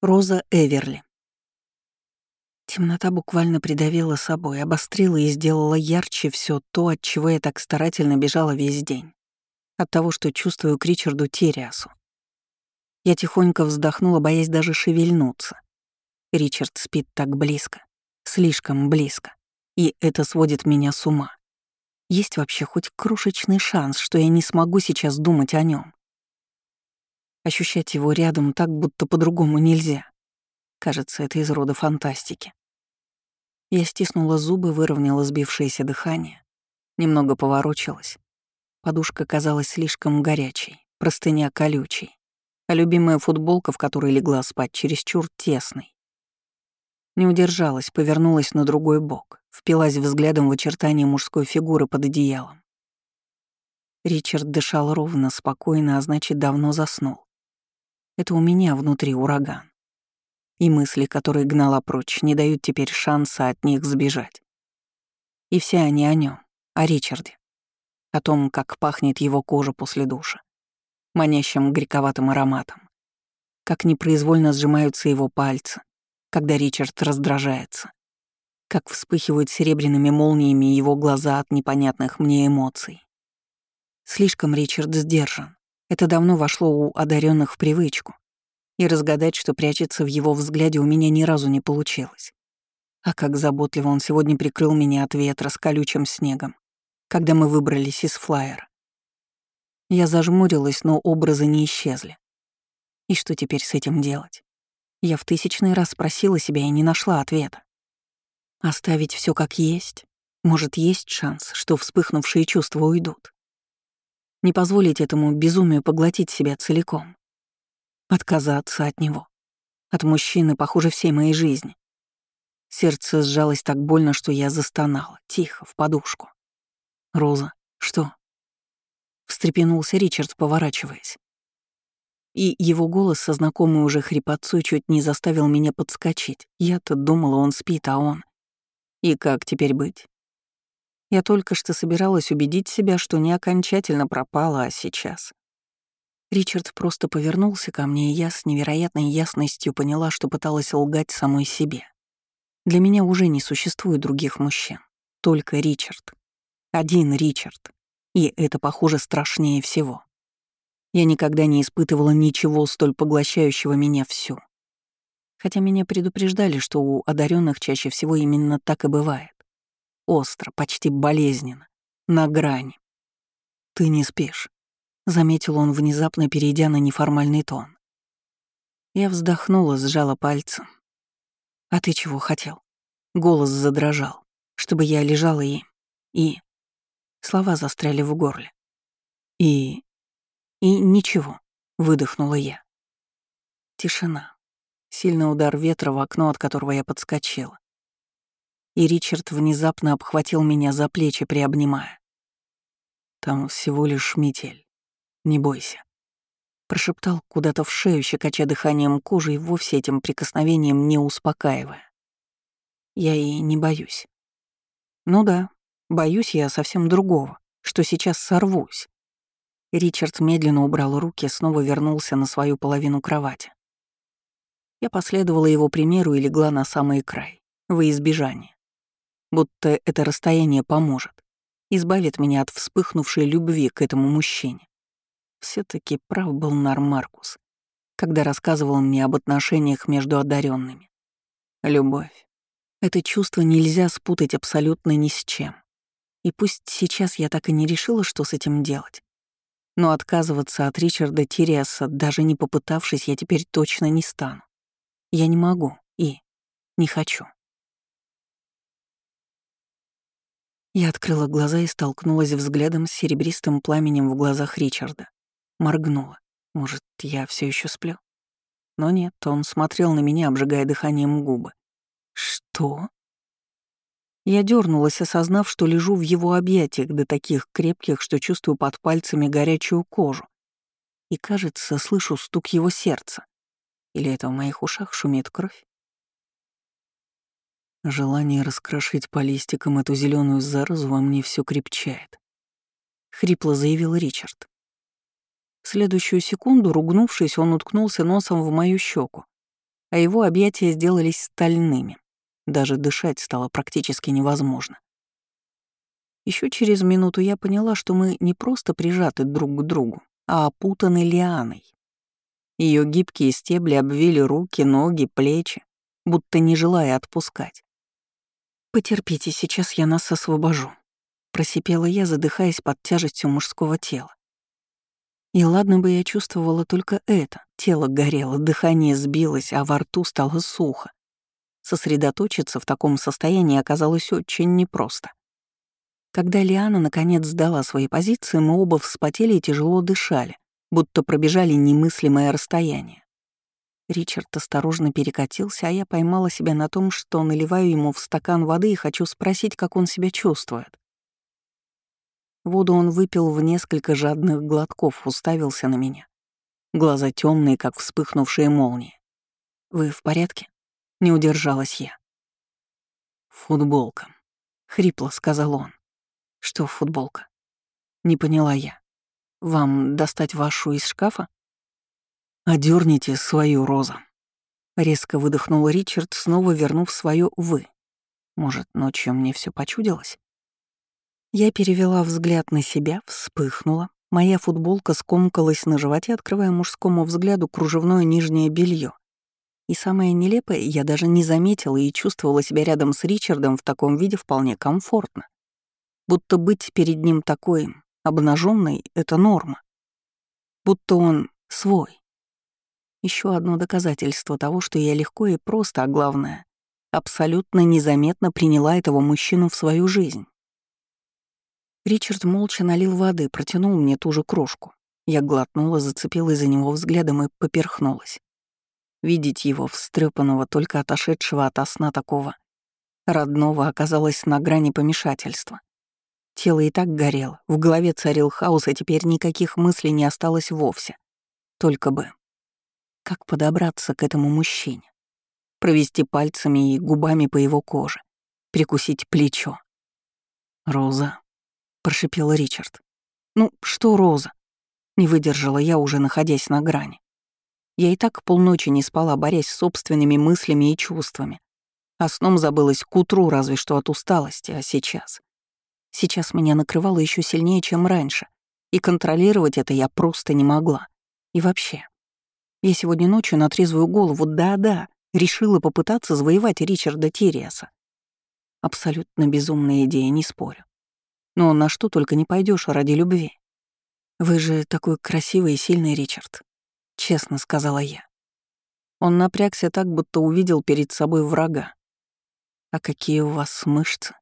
Роза Эверли. Темнота буквально придавила собой, обострила и сделала ярче все то, от чего я так старательно бежала весь день. От того, что чувствую к Ричарду Териасу. Я тихонько вздохнула, боясь даже шевельнуться. Ричард спит так близко, слишком близко, и это сводит меня с ума. Есть вообще хоть крошечный шанс, что я не смогу сейчас думать о нем. Ощущать его рядом так, будто по-другому нельзя. Кажется, это из рода фантастики. Я стиснула зубы, выровняла сбившееся дыхание, немного поворочилась. Подушка казалась слишком горячей, простыня колючей, а любимая футболка, в которой легла спать, чересчур тесной. Не удержалась, повернулась на другой бок, впилась взглядом в очертания мужской фигуры под одеялом. Ричард дышал ровно, спокойно, а значит, давно заснул. Это у меня внутри ураган. И мысли, которые гнала прочь, не дают теперь шанса от них сбежать. И все они о нем, о Ричарде. О том, как пахнет его кожа после душа, манящим грековатым ароматом. Как непроизвольно сжимаются его пальцы, когда Ричард раздражается. Как вспыхивают серебряными молниями его глаза от непонятных мне эмоций. Слишком Ричард сдержан, это давно вошло у одаренных в привычку, и разгадать, что прячется в его взгляде, у меня ни разу не получилось. А как заботливо он сегодня прикрыл меня от ветра с колючим снегом, когда мы выбрались из флайера. Я зажмурилась, но образы не исчезли. И что теперь с этим делать? Я в тысячный раз спросила себя и не нашла ответа. Оставить все как есть? Может, есть шанс, что вспыхнувшие чувства уйдут? Не позволить этому безумию поглотить себя целиком. Отказаться от него. От мужчины, похуже всей моей жизни. Сердце сжалось так больно, что я застонала, тихо, в подушку. «Роза, что?» Встрепенулся Ричард, поворачиваясь. И его голос со знакомой уже хрипотцой чуть не заставил меня подскочить. Я-то думала, он спит, а он... И как теперь быть? Я только что собиралась убедить себя, что не окончательно пропала, а сейчас. Ричард просто повернулся ко мне, и я с невероятной ясностью поняла, что пыталась лгать самой себе. Для меня уже не существует других мужчин. Только Ричард. Один Ричард. И это, похоже, страшнее всего. Я никогда не испытывала ничего столь поглощающего меня всю. Хотя меня предупреждали, что у одаренных чаще всего именно так и бывает. Остро, почти болезненно, на грани. «Ты не спишь», — заметил он, внезапно перейдя на неформальный тон. Я вздохнула, сжала пальцы. «А ты чего хотел?» Голос задрожал, чтобы я лежала и... и... Слова застряли в горле. И... и ничего, выдохнула я. Тишина. Сильный удар ветра в окно, от которого я подскочила и Ричард внезапно обхватил меня за плечи, приобнимая. «Там всего лишь метель. Не бойся». Прошептал куда-то в шею, щекоча дыханием кожи и вовсе этим прикосновением не успокаивая. Я и не боюсь. Ну да, боюсь я совсем другого, что сейчас сорвусь. Ричард медленно убрал руки, снова вернулся на свою половину кровати. Я последовала его примеру и легла на самый край, во избежание будто это расстояние поможет, избавит меня от вспыхнувшей любви к этому мужчине. все таки прав был Нар Маркус, когда рассказывал мне об отношениях между одаренными. Любовь. Это чувство нельзя спутать абсолютно ни с чем. И пусть сейчас я так и не решила, что с этим делать. Но отказываться от Ричарда Тириаса, даже не попытавшись, я теперь точно не стану. Я не могу и не хочу. Я открыла глаза и столкнулась взглядом с серебристым пламенем в глазах Ричарда. Моргнула. Может, я все еще сплю? Но нет, он смотрел на меня, обжигая дыханием губы. Что? Я дернулась, осознав, что лежу в его объятиях, до таких крепких, что чувствую под пальцами горячую кожу. И, кажется, слышу стук его сердца. Или это в моих ушах шумит кровь? Желание раскрошить по листикам эту зеленую заразу во мне все крепчает. Хрипло заявил Ричард. В следующую секунду, ругнувшись, он уткнулся носом в мою щеку а его объятия сделались стальными. Даже дышать стало практически невозможно. Еще через минуту я поняла, что мы не просто прижаты друг к другу, а опутаны лианой. Ее гибкие стебли обвили руки, ноги, плечи, будто не желая отпускать. «Потерпите, сейчас я нас освобожу», — просипела я, задыхаясь под тяжестью мужского тела. И ладно бы я чувствовала только это. Тело горело, дыхание сбилось, а во рту стало сухо. Сосредоточиться в таком состоянии оказалось очень непросто. Когда Лиана наконец сдала свои позиции, мы оба вспотели и тяжело дышали, будто пробежали немыслимое расстояние. Ричард осторожно перекатился, а я поймала себя на том, что наливаю ему в стакан воды и хочу спросить, как он себя чувствует. Воду он выпил в несколько жадных глотков, уставился на меня. Глаза темные, как вспыхнувшие молнии. «Вы в порядке?» — не удержалась я. «Футболка», — хрипло сказал он. «Что футболка?» Не поняла я. «Вам достать вашу из шкафа?» «Одерните свою розу», — резко выдохнул Ричард, снова вернув свое «вы». Может, ночью мне все почудилось? Я перевела взгляд на себя, вспыхнула. Моя футболка скомкалась на животе, открывая мужскому взгляду кружевное нижнее белье. И самое нелепое, я даже не заметила и чувствовала себя рядом с Ричардом в таком виде вполне комфортно. Будто быть перед ним такой, обнаженной — это норма. Будто он свой. Еще одно доказательство того, что я легко и просто, а главное, абсолютно незаметно приняла этого мужчину в свою жизнь. Ричард молча налил воды, протянул мне ту же крошку. Я глотнула, зацепилась за него взглядом и поперхнулась. Видеть его, встрепанного, только отошедшего от сна такого родного, оказалось на грани помешательства. Тело и так горело, в голове царил хаос, и теперь никаких мыслей не осталось вовсе. Только бы. Как подобраться к этому мужчине? Провести пальцами и губами по его коже, прикусить плечо. «Роза», — прошипел Ричард. «Ну, что Роза?» Не выдержала я, уже находясь на грани. Я и так полночи не спала, борясь с собственными мыслями и чувствами. А сном забылась к утру разве что от усталости, а сейчас... Сейчас меня накрывало еще сильнее, чем раньше, и контролировать это я просто не могла. И вообще... Я сегодня ночью на трезвую голову, да-да, решила попытаться завоевать Ричарда Тириаса. Абсолютно безумная идея, не спорю. Но на что только не пойдешь ради любви. Вы же такой красивый и сильный Ричард, честно сказала я. Он напрягся так, будто увидел перед собой врага. А какие у вас мышцы?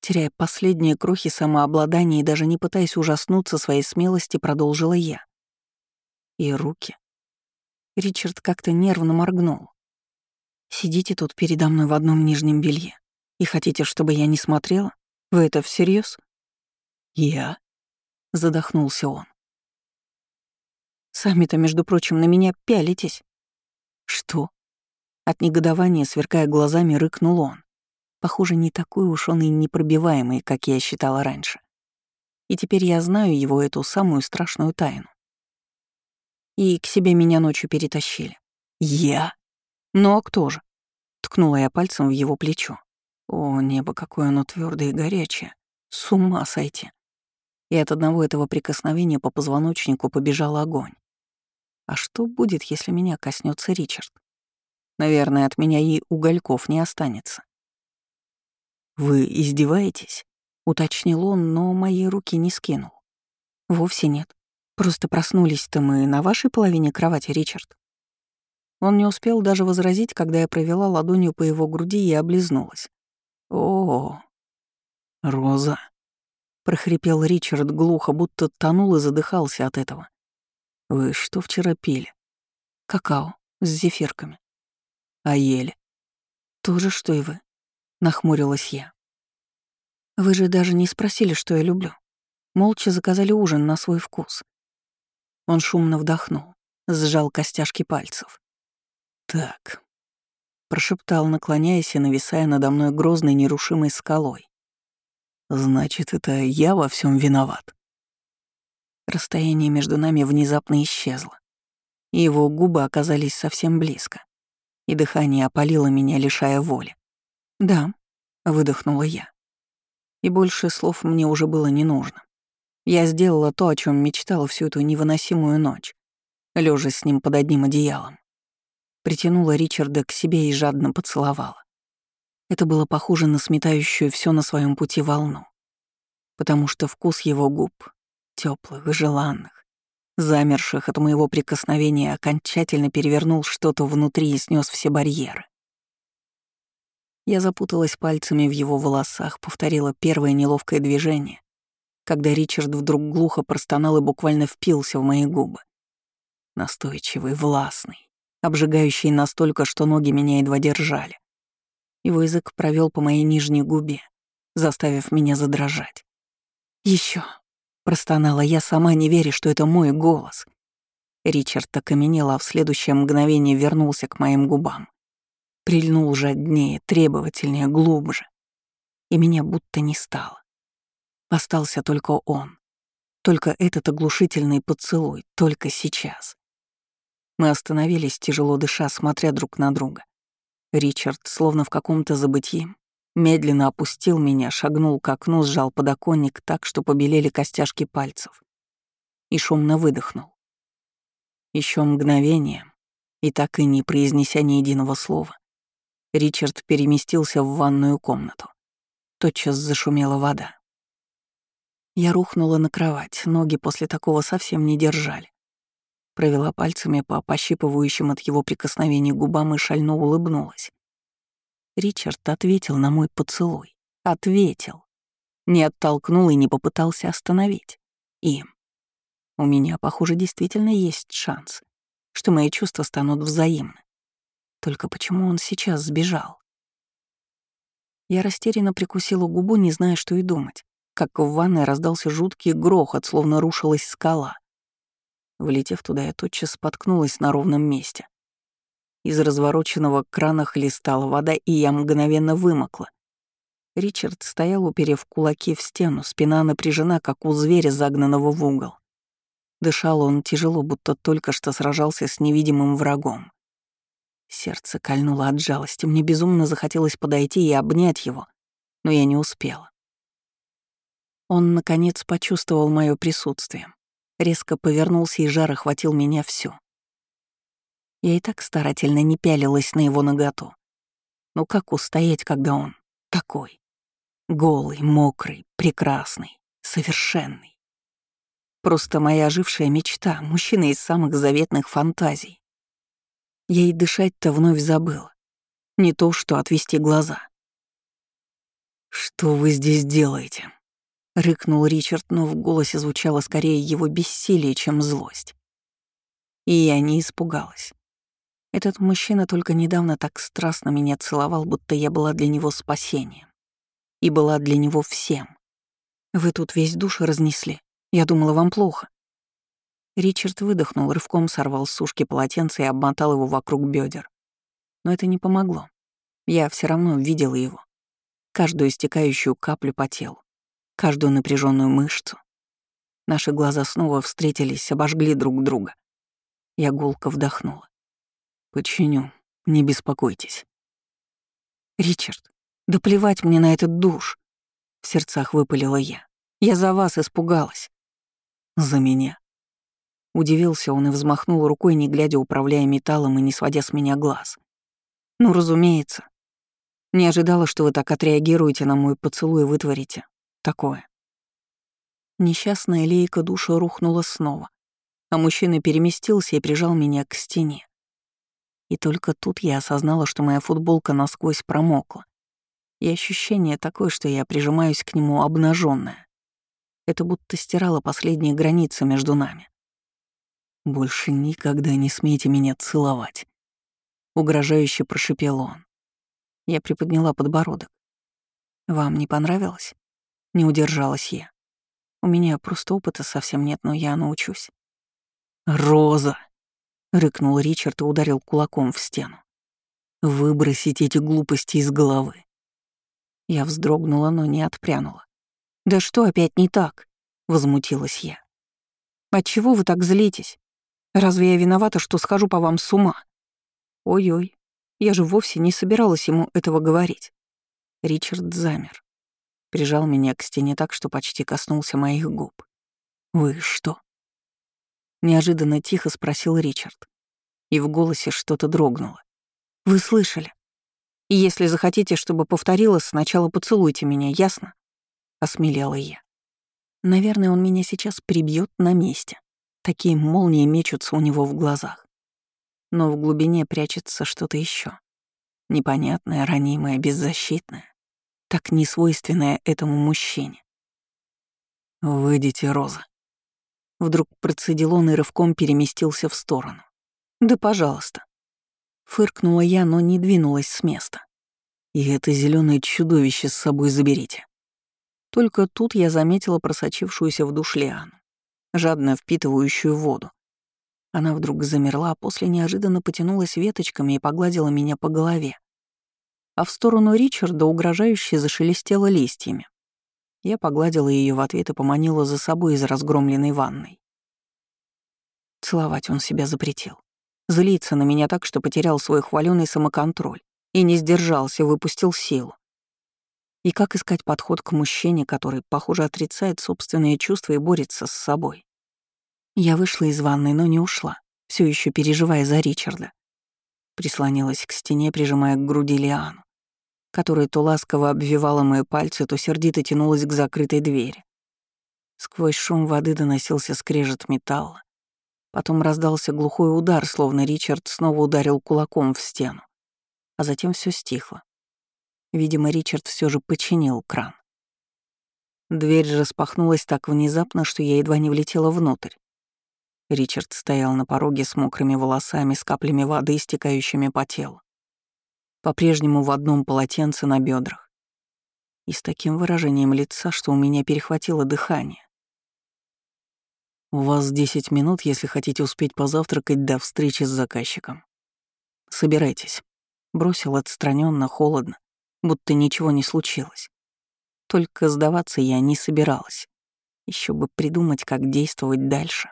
Теряя последние крохи самообладания и даже не пытаясь ужаснуться своей смелости, продолжила я. И руки. Ричард как-то нервно моргнул. «Сидите тут передо мной в одном нижнем белье и хотите, чтобы я не смотрела? Вы это всерьез? «Я?» — задохнулся он. «Сами-то, между прочим, на меня пялитесь». «Что?» От негодования, сверкая глазами, рыкнул он. Похоже, не такой уж он и непробиваемый, как я считала раньше. И теперь я знаю его эту самую страшную тайну. И к себе меня ночью перетащили. Я? Ну а кто же? Ткнула я пальцем в его плечо. О, небо, какое оно твердое и горячее. С ума сойти и от одного этого прикосновения по позвоночнику побежал огонь. А что будет, если меня коснется Ричард? Наверное, от меня и угольков не останется. «Вы издеваетесь?» — уточнил он, но мои руки не скинул. «Вовсе нет. Просто проснулись-то мы на вашей половине кровати, Ричард». Он не успел даже возразить, когда я провела ладонью по его груди и облизнулась. «О, Роза», прохрипел Ричард глухо, будто тонул и задыхался от этого. «Вы что вчера пили?» «Какао с зефирками». «А ели?» «То же, что и вы», — нахмурилась я. «Вы же даже не спросили, что я люблю. Молча заказали ужин на свой вкус». Он шумно вдохнул, сжал костяшки пальцев. «Так», — прошептал, наклоняясь и нависая надо мной грозной нерушимой скалой. Значит, это я во всем виноват. Расстояние между нами внезапно исчезло. Его губы оказались совсем близко. и дыхание опалило меня, лишая воли. «Да», — выдохнула я. И больше слов мне уже было не нужно. Я сделала то, о чем мечтала всю эту невыносимую ночь, лежа с ним под одним одеялом. Притянула Ричарда к себе и жадно поцеловала. Это было похоже на сметающую все на своем пути волну, потому что вкус его губ, теплых и желанных, замерших от моего прикосновения, окончательно перевернул что-то внутри и снес все барьеры. Я запуталась пальцами в его волосах, повторила первое неловкое движение, когда Ричард вдруг глухо простонал и буквально впился в мои губы. Настойчивый, властный, обжигающий настолько, что ноги меня едва держали. Его язык провел по моей нижней губе, заставив меня задрожать. Еще, простонала я, сама не веря, что это мой голос. Ричард окаменел, а в следующее мгновение вернулся к моим губам. Прильнул жаднее, требовательнее, глубже. И меня будто не стало. Остался только он. Только этот оглушительный поцелуй, только сейчас. Мы остановились, тяжело дыша, смотря друг на друга. Ричард, словно в каком-то забытии, медленно опустил меня, шагнул к окну, сжал подоконник так, что побелели костяшки пальцев. И шумно выдохнул. Еще мгновение, и так и не произнеся ни единого слова, Ричард переместился в ванную комнату. Тотчас зашумела вода. Я рухнула на кровать, ноги после такого совсем не держали. Провела пальцами по пощипывающим от его прикосновений губам и шально улыбнулась. Ричард ответил на мой поцелуй. Ответил. Не оттолкнул и не попытался остановить. Им. У меня, похоже, действительно есть шанс, что мои чувства станут взаимны. Только почему он сейчас сбежал? Я растерянно прикусила губу, не зная, что и думать как в ванной раздался жуткий грохот, словно рушилась скала. Влетев туда, я тотчас споткнулась на ровном месте. Из развороченного крана хлестала вода, и я мгновенно вымокла. Ричард стоял, уперев кулаки в стену, спина напряжена, как у зверя, загнанного в угол. Дышал он тяжело, будто только что сражался с невидимым врагом. Сердце кольнуло от жалости, мне безумно захотелось подойти и обнять его, но я не успела. Он, наконец, почувствовал мое присутствие. Резко повернулся, и жар охватил меня всю. Я и так старательно не пялилась на его наготу. Но как устоять, когда он такой? Голый, мокрый, прекрасный, совершенный. Просто моя ожившая мечта, мужчина из самых заветных фантазий. Я и дышать-то вновь забыла. Не то, что отвести глаза. «Что вы здесь делаете?» — рыкнул Ричард, но в голосе звучало скорее его бессилие, чем злость. И я не испугалась. Этот мужчина только недавно так страстно меня целовал, будто я была для него спасением. И была для него всем. Вы тут весь душ разнесли. Я думала, вам плохо. Ричард выдохнул, рывком сорвал с сушки полотенце и обмотал его вокруг бедер. Но это не помогло. Я все равно видела его. Каждую стекающую каплю по телу каждую напряженную мышцу. Наши глаза снова встретились, обожгли друг друга. Я гулко вдохнула. «Починю, не беспокойтесь». «Ричард, да плевать мне на этот душ!» В сердцах выпалила я. «Я за вас испугалась». «За меня?» Удивился он и взмахнул рукой, не глядя, управляя металлом и не сводя с меня глаз. «Ну, разумеется. Не ожидала, что вы так отреагируете на мой поцелуй и вытворите такое. Несчастная лейка душа рухнула снова, а мужчина переместился и прижал меня к стене. И только тут я осознала, что моя футболка насквозь промокла. И ощущение такое, что я прижимаюсь к нему обнаженная. Это будто стирало последние границы между нами. «Больше никогда не смейте меня целовать», — угрожающе прошипел он. Я приподняла подбородок. «Вам не понравилось?» Не удержалась я. У меня просто опыта совсем нет, но я научусь. «Роза!» — рыкнул Ричард и ударил кулаком в стену. «Выбросить эти глупости из головы». Я вздрогнула, но не отпрянула. «Да что опять не так?» — возмутилась я. «Отчего вы так злитесь? Разве я виновата, что схожу по вам с ума?» «Ой-ой, Я же вовсе не собиралась ему этого говорить. Ричард замер. Прижал меня к стене так, что почти коснулся моих губ. «Вы что?» Неожиданно тихо спросил Ричард. И в голосе что-то дрогнуло. «Вы слышали? И если захотите, чтобы повторилось, сначала поцелуйте меня, ясно?» Осмелела я. Наверное, он меня сейчас прибьет на месте. Такие молнии мечутся у него в глазах. Но в глубине прячется что-то еще. Непонятное, ранимое, беззащитное. Так несвойственное этому мужчине. «Выйдите, Роза», Вдруг процедил он и рывком переместился в сторону. «Да пожалуйста». Фыркнула я, но не двинулась с места. «И это зеленое чудовище с собой заберите». Только тут я заметила просочившуюся в душ Лиану, жадно впитывающую воду. Она вдруг замерла, а после неожиданно потянулась веточками и погладила меня по голове. А в сторону Ричарда угрожающе зашелестела листьями. Я погладила ее в ответ и поманила за собой из разгромленной ванной. Целовать он себя запретил. Злиться на меня так, что потерял свой хваленый самоконтроль и не сдержался, выпустил силу. И как искать подход к мужчине, который, похоже, отрицает собственные чувства и борется с собой? Я вышла из ванной, но не ушла, все еще переживая за Ричарда. Прислонилась к стене, прижимая к груди Лиану которая то ласково обвивала мои пальцы, то сердито тянулась к закрытой двери. Сквозь шум воды доносился скрежет металла. Потом раздался глухой удар, словно Ричард снова ударил кулаком в стену. А затем все стихло. Видимо, Ричард все же починил кран. Дверь распахнулась так внезапно, что я едва не влетела внутрь. Ричард стоял на пороге с мокрыми волосами, с каплями воды, стекающими по телу по-прежнему в одном полотенце на бедрах и с таким выражением лица, что у меня перехватило дыхание. «У вас 10 минут, если хотите успеть позавтракать до встречи с заказчиком. Собирайтесь», — бросил отстраненно, холодно, будто ничего не случилось. Только сдаваться я не собиралась. Еще бы придумать, как действовать дальше.